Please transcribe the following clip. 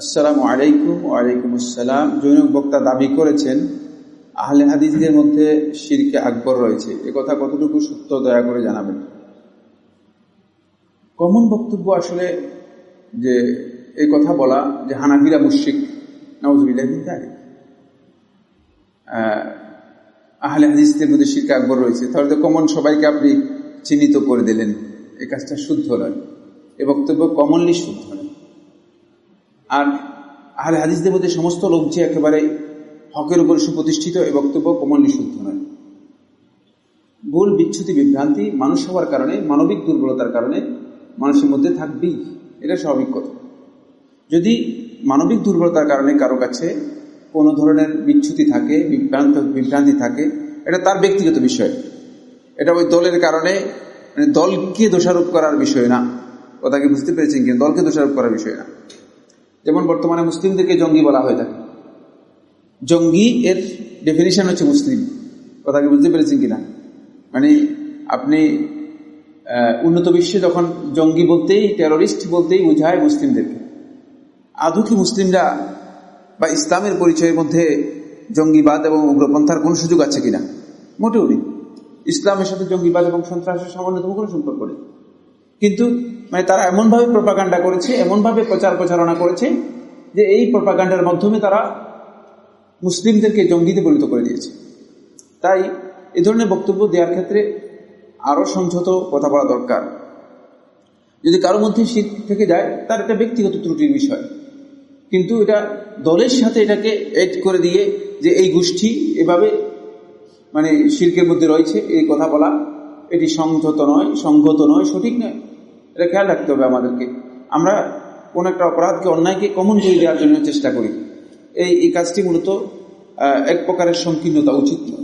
আসসালামু আলাইকুম, ওয়ালাইকুম আসসালাম। জৈনক বক্তা দাবি করেছেন, আহলে হাদিসদের মধ্যে শিরকে আকবর রয়েছে। এ কথা কতটুকু সত্য দয়া করে জানাবেন? কমন বক্তব্য আসলে যে এই কথা বলা যে হানাফিরা মুশিক নওয়াজবিল্লাহ আহলে হাদিসদের মধ্যে শিরকে আকবর রয়েছে। তাহলে তো কমন সবাইকে আপনি চিহ্নিত করে দিলেন। এই কাজটা শুদ্ধ নয়। এ বক্তব্য কমনলি শুদ্ধ নয়। আর আহলে হাদিসদের মধ্যে সমস্ত লোক যে একেবারে হকের উপর সুপ্রতিষ্ঠিত, এই বক্তব্য কমনলি শুদ্ধ নয়। ভুল বিচ্ছুতি বিভ্রান্তি মানুষ হওয়ার কারণে, মানবিক দুর্বলতার কারণে মানুষের মধ্যে থাকবেই। এটা স্বাভাবিক কথা। যদি মানবিক দুর্বলতার কারণে কারও কাছে কোনো ধরনের বিচ্ছুতি থাকে, বিভ্রান্ত, বিভ্রান্তি থাকে, এটা তার ব্যক্তিগত বিষয়। এটা ওই দলের কারণে মানে দলকে দোষারোপ করার বিষয় না। কথা কি বুঝতে পেরেছেন কিন্তু দলকে দোষারোপ করার বিষয় না। যেমন বর্তমানে মুসলিমদেরকে জঙ্গি বলা হয়ে থাকে। জঙ্গি এর ডেফিনিশন হচ্ছে মুসলিম। কথা কি বুঝতে পেরেছেন কিনা? মানে আপনি উন্নত বিশ্বে যখন জঙ্গি বলতেই টেরোরিস্ট বলতেই বোঝায় মুসলিমদেরকে। আদৌ কি মুসলিমরা বা ইসলামের পরিচয়ের মধ্যে জঙ্গিবাদ এবং উগ্রপন্থার কোনো সুযোগ আছে কিনা? মোটেও নেই। ইসলামের সাথে জঙ্গিবাদ এবং সন্ত্রাসের সামান্যতম কোনো সম্পর্ক নেই। কিন্তু মানে তারা এমনভাবে প্রপাগান্ডা করেছে, এমনভাবে প্রচার প্রচারণা করেছে, যে এই প্রপাগান্ডার মাধ্যমে তারা মুসলিমদেরকে জঙ্গিতে পরিণত করে দিয়েছে। তাই এ ধরনের বক্তব্য দেওয়ার ক্ষেত্রে আরও সংযত কথা বলা দরকার। যদি কারোর মধ্যে শীত থেকে যায়, তার একটা ব্যক্তিগত ত্রুটির বিষয়। কিন্তু এটা দলের সাথে এটাকে এড করে দিয়ে যে এই গোষ্ঠী এভাবে মানে শিল্পের মধ্যে রয়েছে, এই কথা বলা, এটি সংযত নয় সংহত নয়, সঠিক নয়। এটা খেয়াল রাখতে হবে আমাদেরকে। আমরা কোন একটা অপরাধকে, অন্যায়কে কমন করে দেওয়ার জন্য চেষ্টা করি। এই এই কাজটি মূলত এক প্রকারের সংকীর্ণতা উচিত নয়।